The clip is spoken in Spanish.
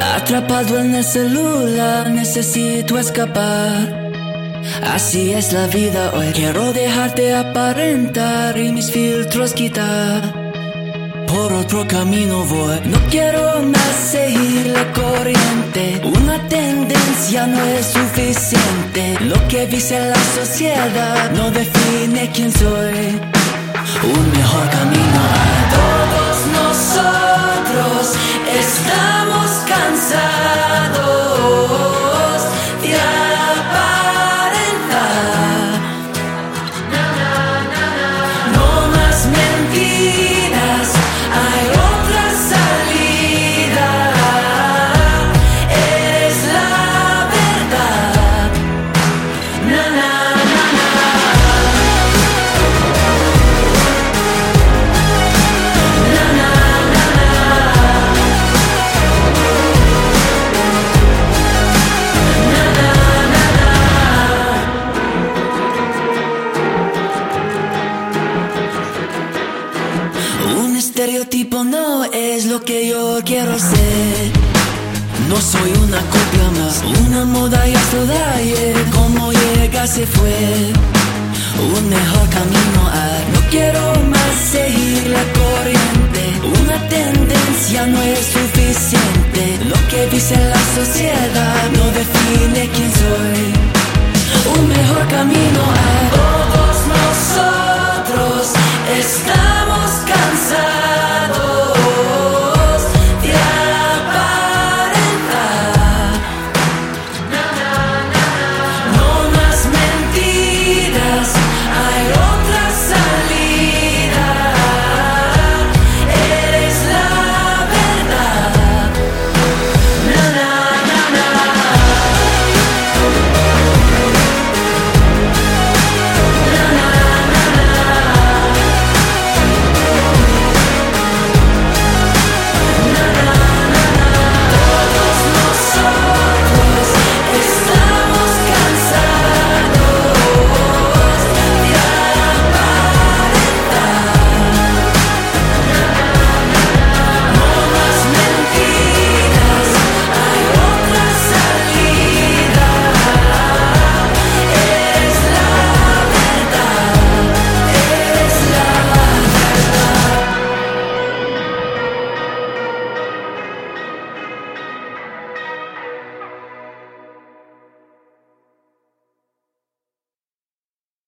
Atrapado en el celular, necesito escapar. Así es la vida hoy. Quiero dejarte aparentar y mis filtros quitar. Por otro camino voy. No quiero más seguir la corriente. Una tendencia no es suficiente. Lo que dice la sociedad no define quién soy. Un mejor camino a todos nosotros. Estamos see estereotipo no es lo que yo quiero ser. No soy una copia más, una moda y hasta ayer. Como llega se fue, un mejor camino hay. No quiero más seguir la corriente, una tendencia no es suficiente. Lo que dice la sociedad no define quién soy. Un mejor camino hay.